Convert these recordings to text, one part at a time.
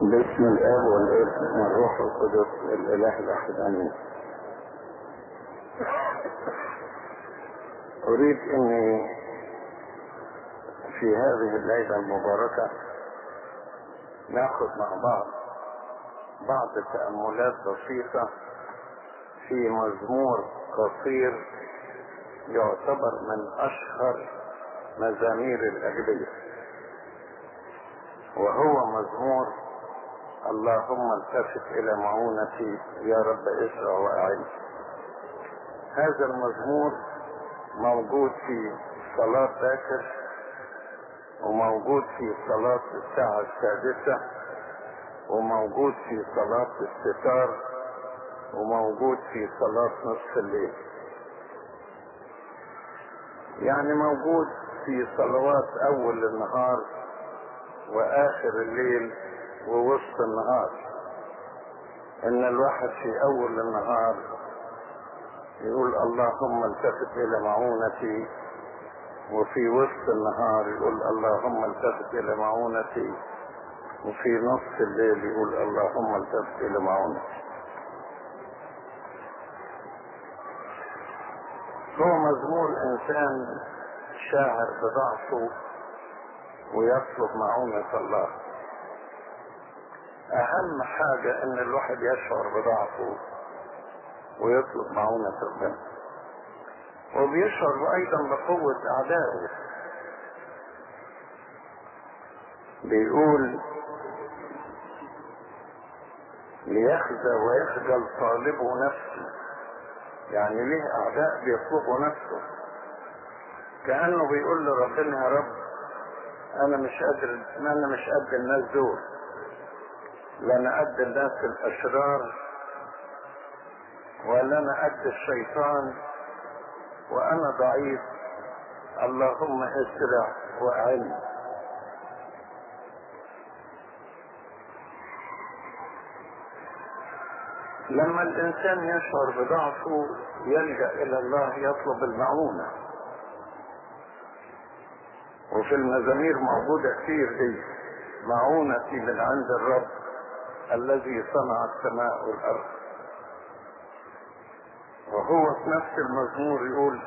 باسم الآب والابن والروح القدس الإله الاحد آمين. أريد إني في هذه الليلة المباركة نأخذ مع بعض بعض تأملات بسيطة في مزمور قصير يعتبر من أشهر مزامير الاجبيه وهو مزمور اللهم التفت إلى معونتي يا رب اسرع واعن هذا المزمور موجود في صلاة باكر وموجود في صلاة الساعة السادسة وموجود في صلاة الستار وموجود في صلاة نصف الليل. يعني موجود في صلوات أول النهار وآخر الليل ووسط النهار. إن الواحد في أول النهار يقول اللهم التفت إلى معونتي وفي وسط النهار يقول اللهم التفت إلى معونتي وفي نصف الليل يقول اللهم التفت إلى معونتي. هو مزمور إنسان شاعر بضعفه ويطلب معونة الله. أهم حاجة إن الواحد يشعر بضعفه ويطلب معونة ربنا. وبيشعر أيضا بقوة أعدائه. بيقول ليخزى ويخجل طالبه نفسه. يعني ليه أعداء بيطلبوا نفسه؟ كأنه بيقول لربنا يا رب أنا مش قادر أنا مش قد الناس دول قد الناس أنا قد الشيطان وأنا ضعيف. اللهم اسرع واعني لما الإنسان يشعر بضعفه يلجأ إلى الله يطلب المعونة. وفي المزامير موجودة كتير دي معونتي من عند الرب. الذي صنع السماء والأرض. وهو في نفس المزمور يقول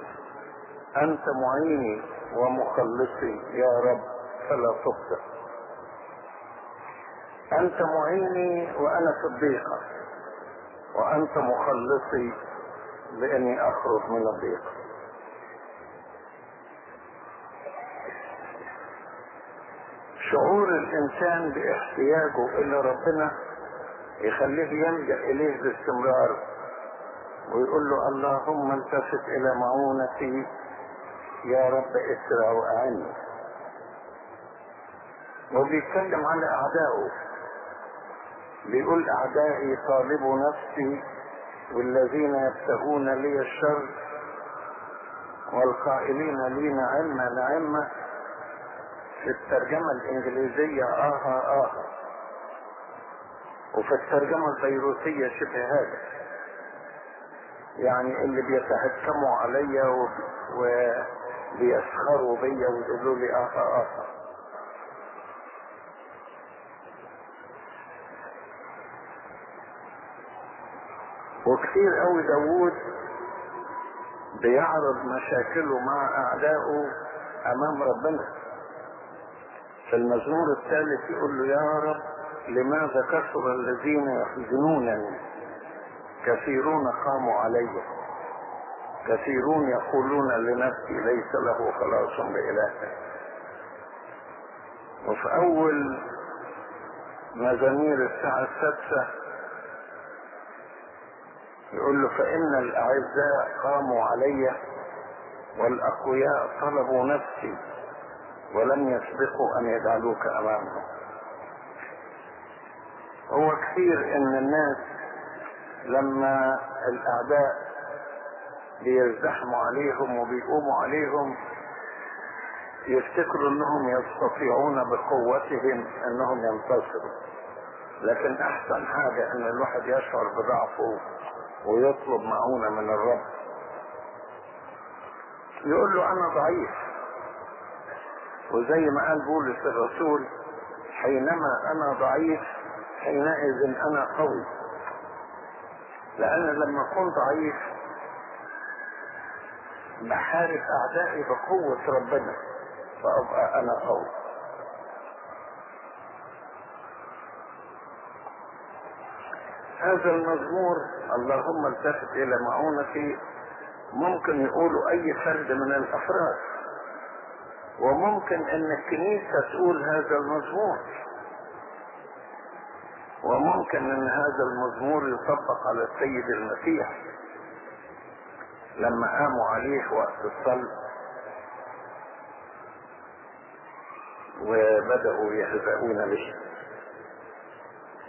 أنت معيني ومخلصي يا رب فلا تبطئ أنت معيني وأنا في الضيقة وأنت مخلصي بإني أخرج من الضيقة شعور الإنسان باحتياجه إلى ربنا يخليه يلجا اليه باستمرار. ويقول له اللهم التفت إلى معونتي. يا رب اسرع واعني وبيتكلم عن أعدائه. بيقول أعدائي طالبوا نفسي والذين يبتغون لي الشر والقائلين لي نعمة نعمة في الترجمة الإنجليزية آها آها. وفي الترجمة البيروتية شبه هذا. يعني اللي بيتهكموا عليا وبيسخروا بيا ويقولوا لي آها آها وكثير قوي داوود بيعرض مشاكله مع أعدائه أمام ربنا. في المزمور الثالث يقول له يا رب لماذا كثر الذين يحزنونني كثيرون قاموا علي كثيرون يقولون لنفسي ليس له خلاص بإله. وفي أول مزامير الساعة السادسة يقول له فإن الأعزاء قاموا علي والأقوياء طلبوا نفسي ولم يسبقوا أن يجعلوك أمامهم. هو كثير إن الناس لما الأعداء بيزدحموا عليهم وبيقوموا عليهم يفتكروا إنهم يستطيعون بقوتهم إنهم ينتصروا. لكن أحسن حاجة إن الواحد يشعر بضعفه ويطلب معونة من الرب. يقول له أنا ضعيف. وزي ما قال بولس الرسول حينما أنا ضعيف حينئذ أنا قوي. لأن لما أكون ضعيف بحارب أعدائي بقوة ربنا فأبقى أنا قوي. هذا المزمور اللهم التفت إلى معونتي ممكن يقولوا أي فرد من الأفراد وممكن إن الكنيسة تقول هذا المزمور. وممكن أن هذا المزمور يطبق على السيد المسيح. لما قاموا عليه وقت الصلب وبدأوا يهزؤون به.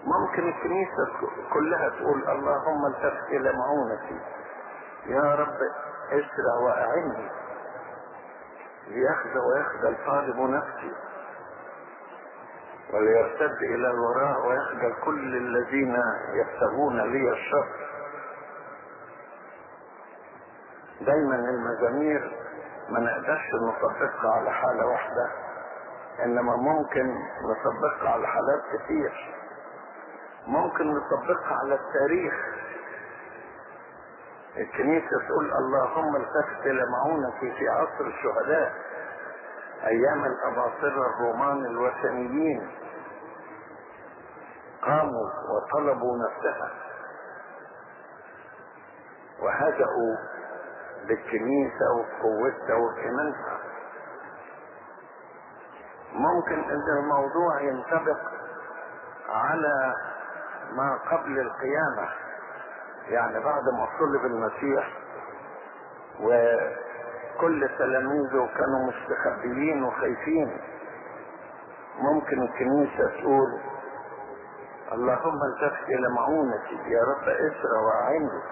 ممكن الكنيسة كلها تقول اللهم التفت إلى معونتي. يا رب اسرع وأعني. ليخزى ويخزى الطالب نفسي. وليرتد إلى الوراء ويخجل كل الذين يبتغون لي الشر. دايما المزامير ما نقدرش نطبقها على حالة واحدة إنما ممكن نطبقها على حالات كتير. ممكن نطبقها على التاريخ. الكنيسة تقول اللهم التفت إلى معونتي في عصر الشهداء. أيام الأباطرة الرومان الوثنيين قاموا وطلبوا نفسها. وهدأوا بالكنيسة وبقوتها وبإيمانها ممكن إن الموضوع ينطبق على ما قبل القيامة. يعني بعد ما صلب المسيح وكل تلاميذه كانوا مستخبيين وخايفين. ممكن الكنيسة تقول اللهم التفت إلى معونتي يا رب اسرى واعني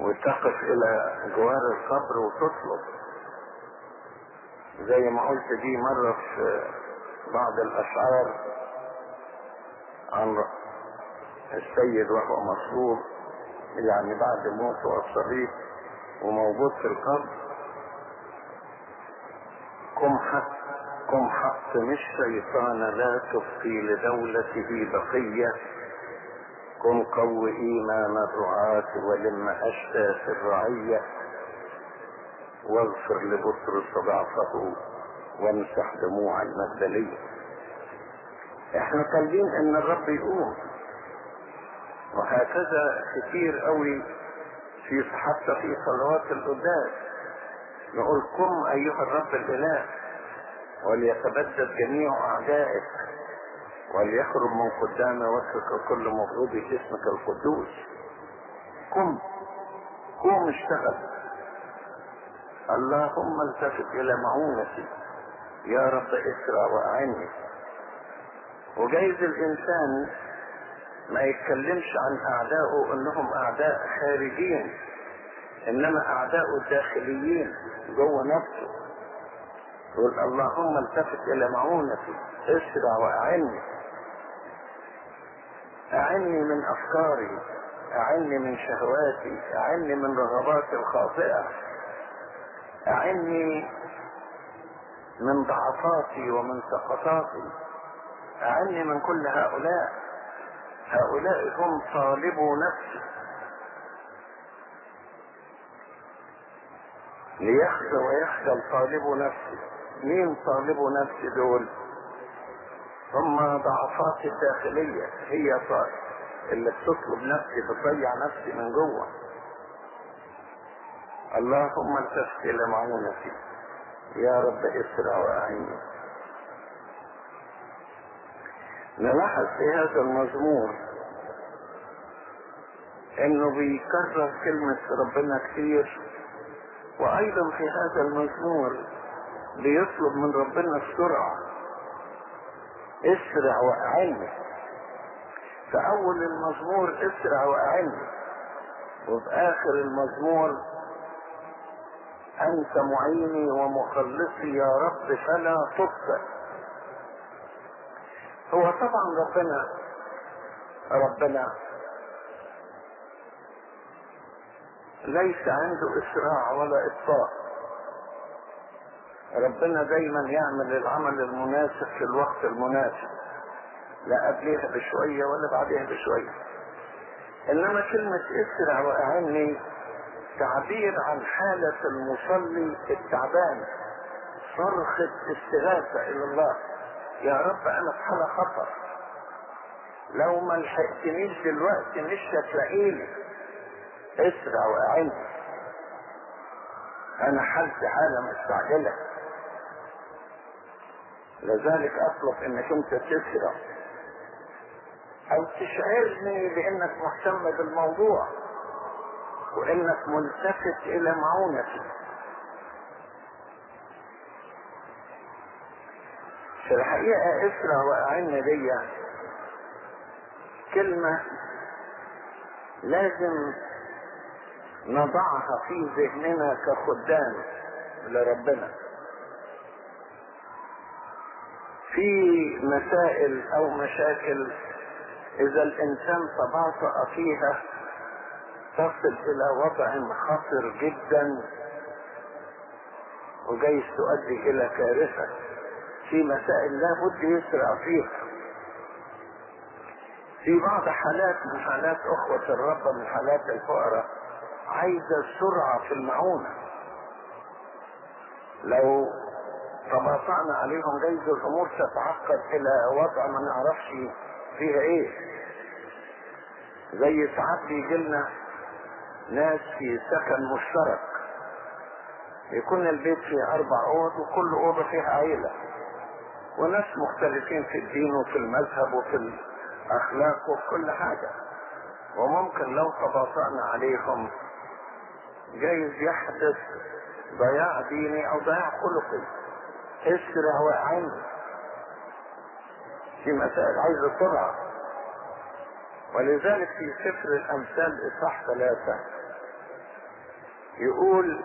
وتقف إلى جوار القبر وتطلب. زي ما قلت دي مرة في بعض الأشعار عن السيد وهو مصلوب يعني بعد موته الصليب وموجود في القبر. قم حق قم حطم الشيطان لا تبقي لدولته بقية. كن قو إيمان الرعاة ولم اشتات الرعية. واغفر لبطرس ضعفه وامسح دموع المبدلية إحنا طالبين إن الرب يقوم وهكذا كتير قوي في حتى في صلوات القداس نقول قم أيها الرب الإله وليتبدد جميع أعدائك وليخرج من قدام وجهك كل مبغوض اسمك القدوس. قم قوم اشتغل. اللهم التفت إلى معونتي. يا رب اسرع وأعني. وجايز الإنسان ما يتكلمش عن اعدائه أنهم أعداء خارجين إنما اعدائه الداخليين جوه نفسه. يقول اللهم التفت إلى معونتي اسرع وأعني. أعني من أفكاري أعني من شهواتي أعني من رغباتي الخاطئة. أعني من ضعفاتي ومن سقطاتي. أعني من كل هؤلاء. هؤلاء هم طالبوا نفسي ليخزى ويخجل طالبوا نفسي مين طالبوا نفسي دول؟ هم ضعفاتي الداخلية. هي طالب اللي بتطلب نفسي بتضيع نفسي من جوه. اللهم التفت إلى معونتي يا رب اسرع واعيني نلاحظ في هذا المزمور إنه بيكرر كلمة ربنا كتير وأيضا في هذا المزمور بيطلب من ربنا السرعة اسرع واعني في اول المزمور اسرع واعني وفي آخر المزمور أنت معيني ومخلصي يا رب فلا تبطئ هو طبعا ربنا ربنا ليس عنده إسراع ولا إبطاء. ربنا دايما يعمل العمل المناسب في الوقت المناسب لا قبلها بشوية ولا بعدها بشوية. إنما كلمة اسرع واعني تعبير عن حالة المصلي التعبان صرخة استغاثة إلى الله. يا رب أنا في حالة خطر. لو ما لحقتنيش دلوقتي مش هتلاقيني. اسرع واعني أنا حالتي حالة مستعجلة لذلك أطلب إنك أنت تسرع. أو تشعرني بإنك مهتم بالموضوع. وإنك ملتفت إلى معونتي. في الحقيقة اسرع واعني دي كلمة لازم نضعها في ذهننا كخدام لربنا. في مسائل أو مشاكل إذا الإنسان تباطأ فيها تصل إلى وضع خطر جدا وجايز تؤدي إلى كارثة. في مسائل لا بد يسرع فيها. في بعض حالات من حالات أخوة الرب من حالات الفقراء عايزة سرعة في المعونة. لو تباطأنا عليهم جايز الأمور تتعقد إلى وضع ما نعرفش فيها إيه. زي ساعات بيجي لنا ناس في سكن مشترك. يكون البيت فيه أربع أوض وكل أوضة فيها عيلة. وناس مختلفين في الدين وفي المذهب وفي الأخلاق وفي كل حاجة. وممكن لو تباطأنا عليهم جايز يحدث ضياع ديني أو ضياع خلقي. اسرع وعني في مسائل عايزة سرعة. ولذلك في سفر الأمثال إصحاح ثلاثة يقول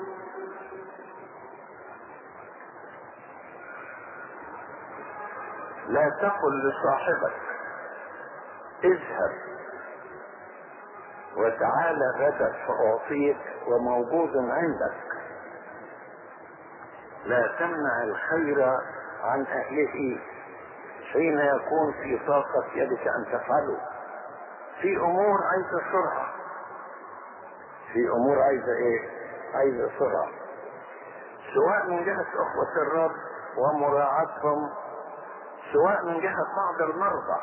لا تقل لصاحبك. اذهب. وتعالى غدا فأعطيك وموجود عندك. لا تمنع الخير عن أهله حين يكون في طاقة يدك أن تفعله. في أمور عايزة سرعة. في أمور عايزة إيه؟ عايزة سرعة. سواء من جهة أخوة الرب ومراعاتهم سواء من جهة بعض المرضى.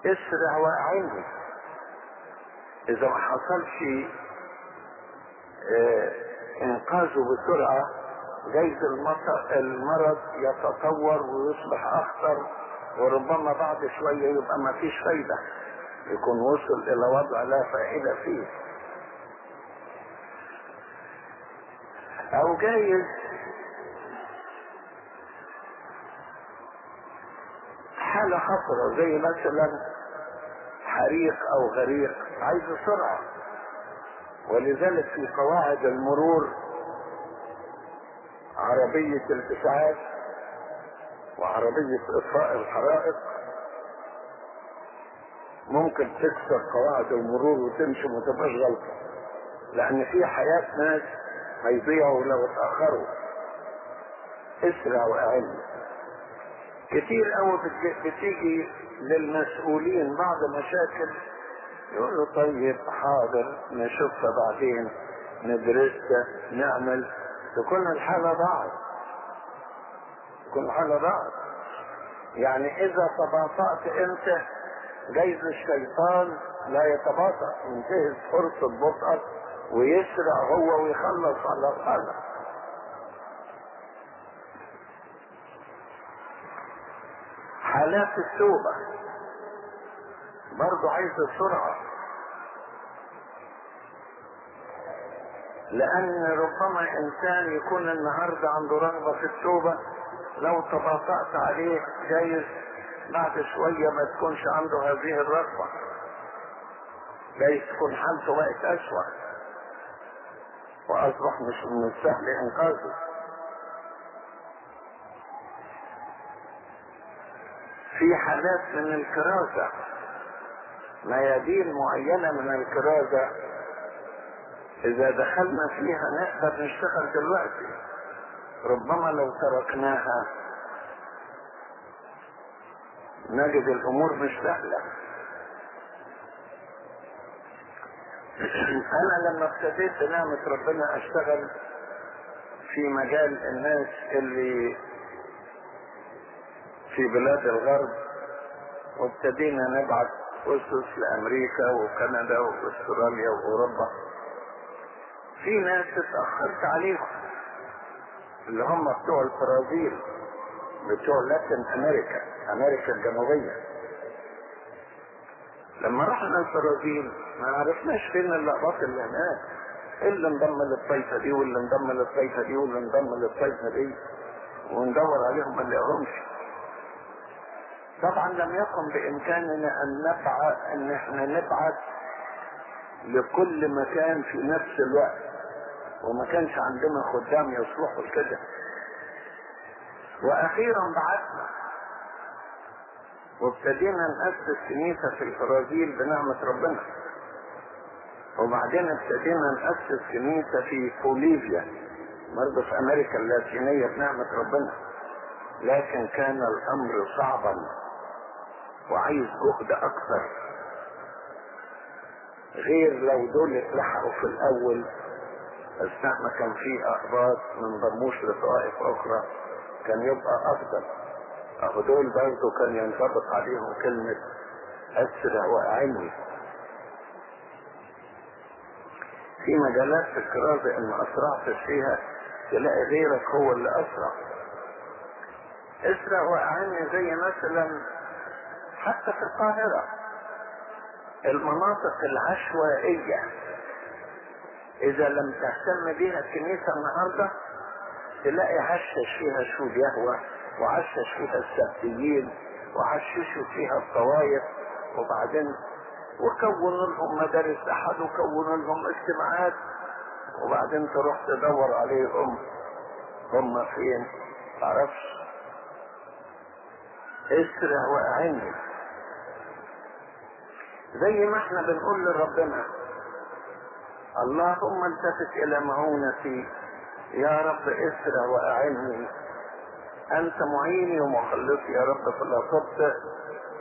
اسرع واعني إذا ما حصلش آه إنقاذه بسرعة جايز المرض يتطور ويصبح أخطر وربما بعد شوية يبقى ما فيش فايدة. يكون وصل إلى وضع لا فائدة فيه. أو جايز حالة خطرة زي مثلا حريق أو غريق عايز سرعة. ولذلك في قواعد المرور عربية الاسعاف وعربية إطفاء الحرائق ممكن تكسر قواعد المرور وتمشي ما تبقاش غلطة لأن في حياة ناس هيضيعوا لو اتأخروا اسرع واعلم كتير قوي بتيجي للمسؤولين بعض مشاكل يقولوا طيب حاضر نشوفها بعدين ندرسها نعمل. تكون الحالة ضاعت تكون الحالة ضاعت يعني إذا تباطأت أنت جايز الشيطان لا يتباطأ. ينتهز فرصة بطئك ويسرع هو ويخلص على الحالة حالات التوبة. برضو عايزة سرعة لأن ربما إنسان يكون النهاردة عنده رغبة في التوبة. لو تباطأت عليه جايز بعد شوية ما تكونش عنده هذه الرغبة. جايز تكون حالته بقت أسوأ. وأصبح مش من السهل إنقاذه. في حالات من الكرازة. ميادين معينة من الكرازة؟ إذا دخلنا فيها نقدر نشتغل دلوقتي. ربما لو تركناها نجد الأمور مش سهلة. أنا لما ابتديت بنعمة ربنا أشتغل في مجال الناس اللي في بلاد الغرب وابتدينا نبعث أسس لأمريكا وكندا وأستراليا وأوروبا. في ناس اتأخرت عليهم اللي هم بتوع البرازيل بتوع لاتن أمريكا أمريكا الجنوبية. لما رحنا البرازيل ما عرفناش فين اللقبات اللي هناك. اللي انضم للطائفة دي واللي انضم للطائفة دي واللي انضم للطائفة دي؟ وندور عليهم ما نلاقيهمش. طبعا لم يكن بإمكاننا أن نبعث أن إحنا نبعث لكل مكان في نفس الوقت وما كانش عندنا خدام يصلحوا لكده وأخيرا بعثنا وابتدينا نأسس كنيسة في البرازيل بنعمة ربنا. وبعدين ابتدينا نأسس كنيسة في بوليفيا برضه في أمريكا اللاتينية بنعمة ربنا. لكن كان الأمر صعبا. وعايز جهد أكثر. غير لو دول اتلحقوا في الأول ما كان في اقباط ما انضموش لطوائف أخرى كان يبقى أفضل. أهو دول برضه كان ينطبق عليهم كلمة أسرع وأعني. في مجالات الكرازة إن أسرعت فيها تلاقي غيرك هو اللي أسرع. أسرع وأعني زي مثلا حتى في القاهرة. المناطق العشوائية. إذا لم تهتم بها الكنيسة النهاردة تلاقي عشش فيها شو يهوى وعشش فيها السبتيين وعششوا فيها الطوائف وبعدين وكونوا لهم مدارس أحد وكونوا لهم اجتماعات وبعدين تروح تدور عليهم. هم فين؟ تعرفش اسرع واعني زي ما إحنا بنقول لربنا. اللهم التفت إلى معونتي. يا رب اسرع وأعني. أنت معيني ومخلصي يا رب فلا تبطئ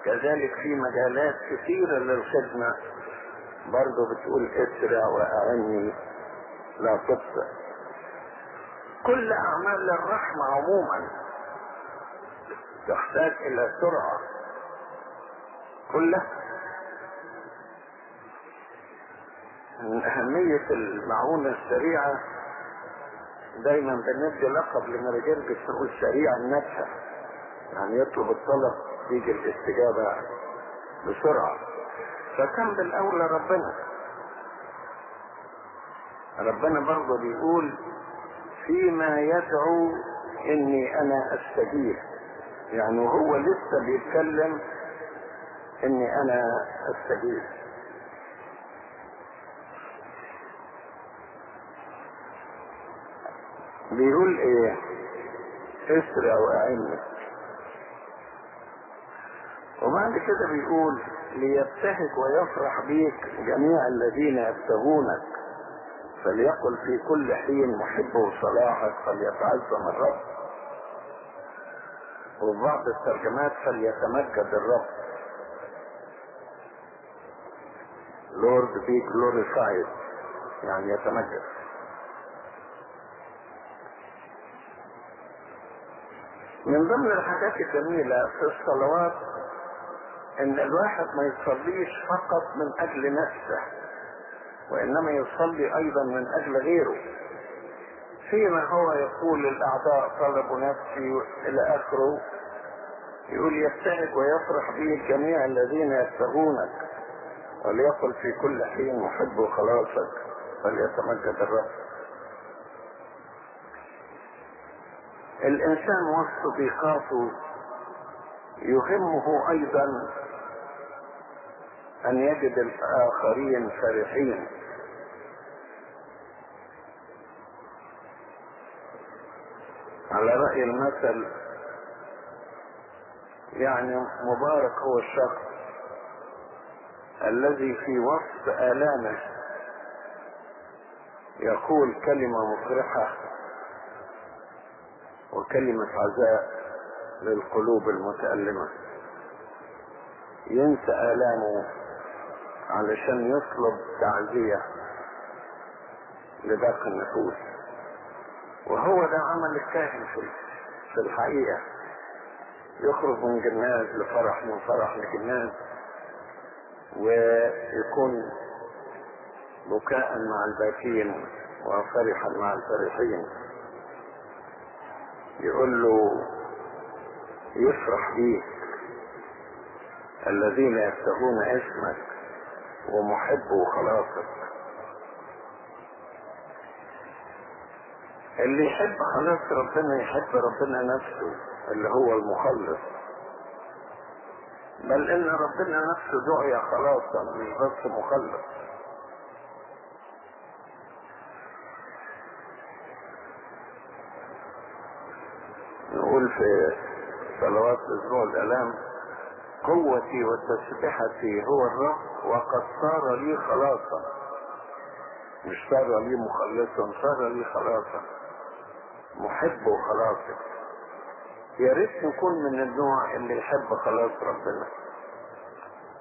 كذلك في مجالات كثيرة للخدمة. برضو بتقول اسرع وأعني. لا تبطئ كل أعمال الرحمة عموما تحتاج إلى سرعة. كلها. من أهمية المعونة السريعة دايما بندي لقب لمرجرجس نقول سريع يعني يطلب الطلب تيجي الاستجابة بسرعة. فكان بالاولى ربنا ربنا برضه بيقول فيما يدعو إني أنا استجيب يعني وهو لسه بيتكلم إني أنا استجيب بيقول إيه؟ اسرع واعني وبعد كده بيقول ليبتهج ويفرح بيك جميع الذين يبتغونك فليقل في كل حين محب صلاحك فليتعظم الرب وفي بعض الترجمات فليتمجد الرب. Lord be glorified. يعني يتمجد. من ضمن الحاجات الجميلة في الصلوات إن الواحد ما يصليش فقط من أجل نفسه وإنما يصلي أيضا من أجل غيره. فيما هو يقول الأعضاء طلبوا نفسي إلى آخره يقول يبتهج ويفرح به الجميع الذين يبتغونك وليقل في كل حين محب خلاصك فليتمجد الرب الإنسان وسط ضيقاته يهمه أيضا أن يجد الآخرين فرحين. على رأي المثل يعني مبارك هو الشخص الذي في وسط آلامه يقول كلمة مفرحة. وكلمة عزاء للقلوب المتألمة. ينسى آلامه علشان يطلب تعزية لباقي النفوس. وهو ده عمل الكاهن في الحقيقة. يخرج من جناز لفرح من فرح لجناز ويكون بكاء مع الباكين وفرحا مع الفرحين. يقول له يفرح بيك. الذين يبتغون اسمك ومحبوا خلاصك. اللي يحب خلاص ربنا يحب ربنا نفسه اللي هو المخلص. بل إن ربنا نفسه دعي خلاصا مش بس مخلص. في صلوات أسبوع الالام قوتي وتسبحتي هو الرب وقد صار لي خلاصا. مش صار لي مخلصا صار لي خلاصا. محب وخلاصك يا ريت نكون من النوع اللي يحب خلاص ربنا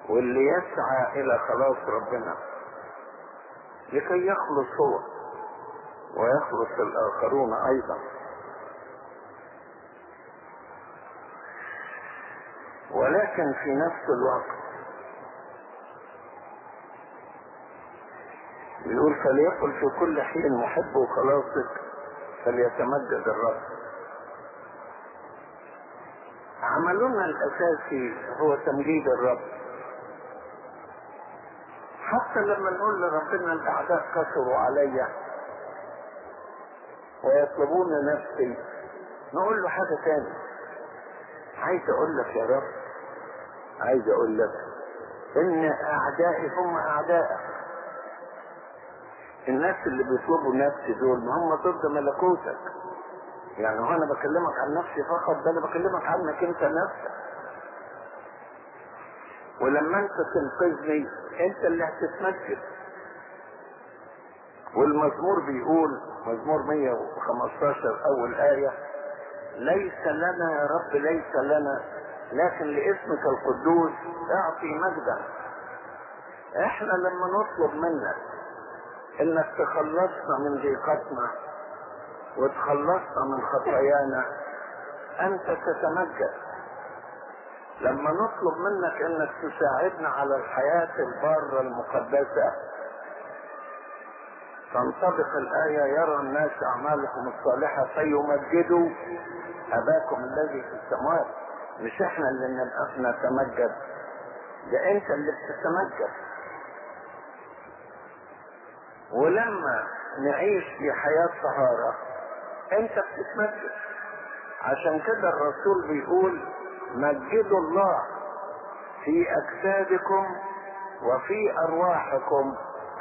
واللي يسعى إلى خلاص ربنا. لكي يخلص هو ويخلص الآخرون أيضا. ولكن في نفس الوقت بيقول فليقل في كل حين محب وخلاصك فليتمجد الرب. عملنا الأساسي هو تمجيد الرب. حتى لما نقول لربنا الأعداء كثروا علي ويطلبون نفسي نقول له حاجة تاني. عايز أقول لك يا رب عايز أقول لك إن اعدائي هم اعدائك الناس اللي بيطلبوا نفسي دول ما هم ضد ملكوتك. يعني هو أنا بكلمك عن نفسي فقط ده أنا بكلمك عنك أنت نفسك. ولما أنت تنقذني أنت اللي هتتمجد والمزمور بيقول مزمور 115 أول آية ليس لنا يا رب ليس لنا. لكن لاسمك القدوس اعطي مجدا. إحنا لما نطلب منك انك تخلصنا من ضيقتنا وتخلصنا من خطايانا انت تتمجد. لما نطلب منك انك تساعدنا على الحياة البارة المقدسة تنطبق الآية يرى الناس أعمالكم الصالحة فيمجدوا أباكم الذي في السماوات. مش إحنا اللي نبقى نتمجد. ده انت اللي بتتمجد. ولما نعيش في حياة طهارة انت بتتمجد. عشان كده الرسول بيقول مجدوا الله في أجسادكم وفي أرواحكم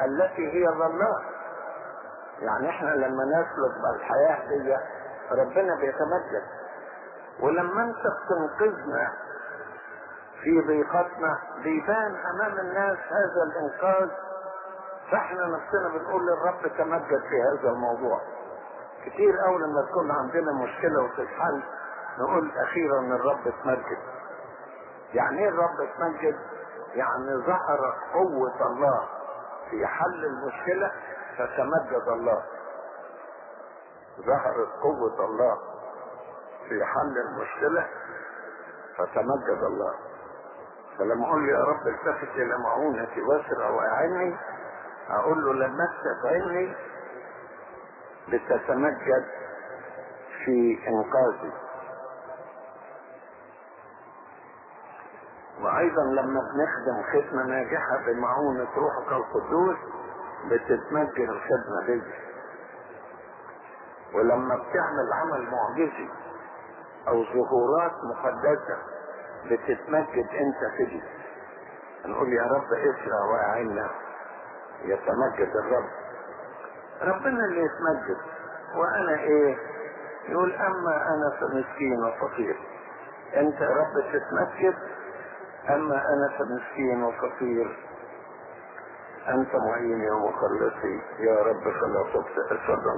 التي هي الله يعني إحنا لما نسلك بالحياة دي ربنا بيتمجد. ولما انت بتنقذنا في ضيقتنا بيبان أمام الناس هذا الإنقاذ فإحنا نفسنا بنقول للرب تمجد في هذا الموضوع. كتير قوي لما تكون عندنا مشكلة وتتحل نقول أخيرا الرب اتمجد. يعني إيه الرب اتمجد؟ يعني ظهرت قوة الله في حل المشكلة فتمجد الله. ظهرت قوة الله. في حل المشكلة فتمجد الله. فلما أقول يا رب التفت إلى معونتي واسرع وأعني. أقول له لمست عيني بتتمجد في إنقاذي. وأيضا لما بنخدم خدمة ناجحة بمعونة روحك القدوس بتتمجد الخدمة دي. ولما بتعمل عمل معجزي أو ظهورات مقدسة بتتمجد أنت فيه نقول يا رب اسرع وأعنا. يتمجد الرب. ربنا اللي يتمجد. وأنا إيه؟ يقول أما أنا فمسكين وفقير. أنت يا رب تتمجد. أما أنا فمسكين وفقير. أنت معيني ومخلصي. يا رب فلا تبصر صدى